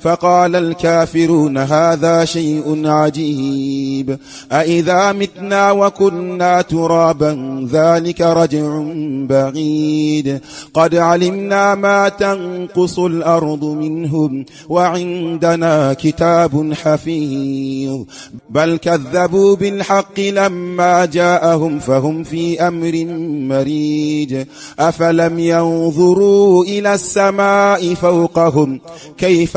فقال الكافرون هذا شيء عجيب. أإذا متنا وكنا ترابا ذلك رجع بعيد. قد علمنا ما تنقص الأرض منهم وعندنا كتاب حفيظ. بل كذبوا بالحق لما جاءهم فهم في أمر مريج. أفلم ينظروا إلى السماء فوقهم كيف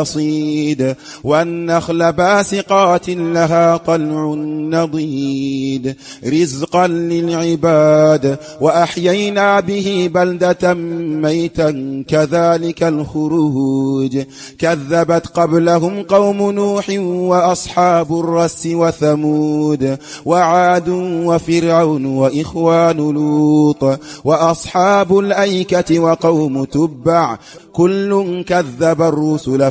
الحصيد والنخل باسقات لها طلع نضيد. رزقا للعباد وأحيينا به بلدة ميتا كذلك الخروج. كذبت قبلهم قوم نوح وأصحاب الرس وثمود وعاد وفرعون وإخوان لوط وأصحاب الأيكة وقوم تبع. كل كذب الرسل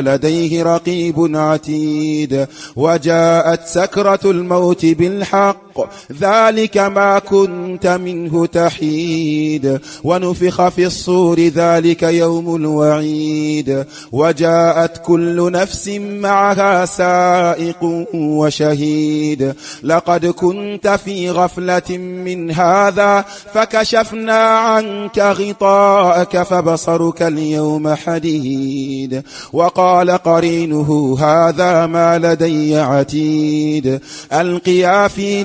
لديه رقيب عتيد. وجاءت سكرة الموت بالحق ذلك ما كنت منه تحيد. ونفخ في الصور ذلك يوم الوعيد. وجاءت كل نفس معها سائق وشهيد. لقد كنت في غفلة من هذا فكشفنا عنك غطاءك فبصرك اليوم حديد. وقال قرينه هذا ما لدي عتيد. ألقيا في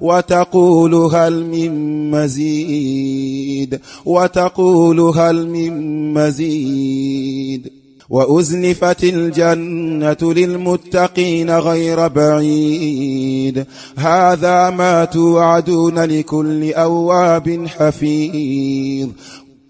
وتقول هل من مزيد وتقول هل من مزيد. وأزلفت الجنة للمتقين غير بعيد. هذا ما توعدون لكل أواب حفيظ.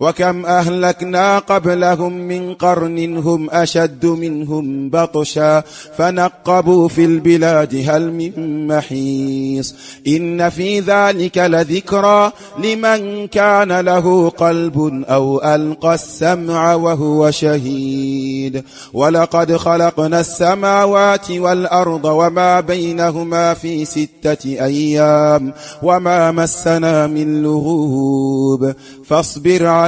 وكم أهلكنا قبلهم من قرن هم أشد منهم بطشا فنقبوا في البلاد هل من محيص. إن في ذلك لذكرى لمن كان له قلب أو ألقى السمع وهو شهيد. ولقد خلقنا السماوات والأرض وما بينهما في ستة أيام وما مسنا من لغوب. فاصبر على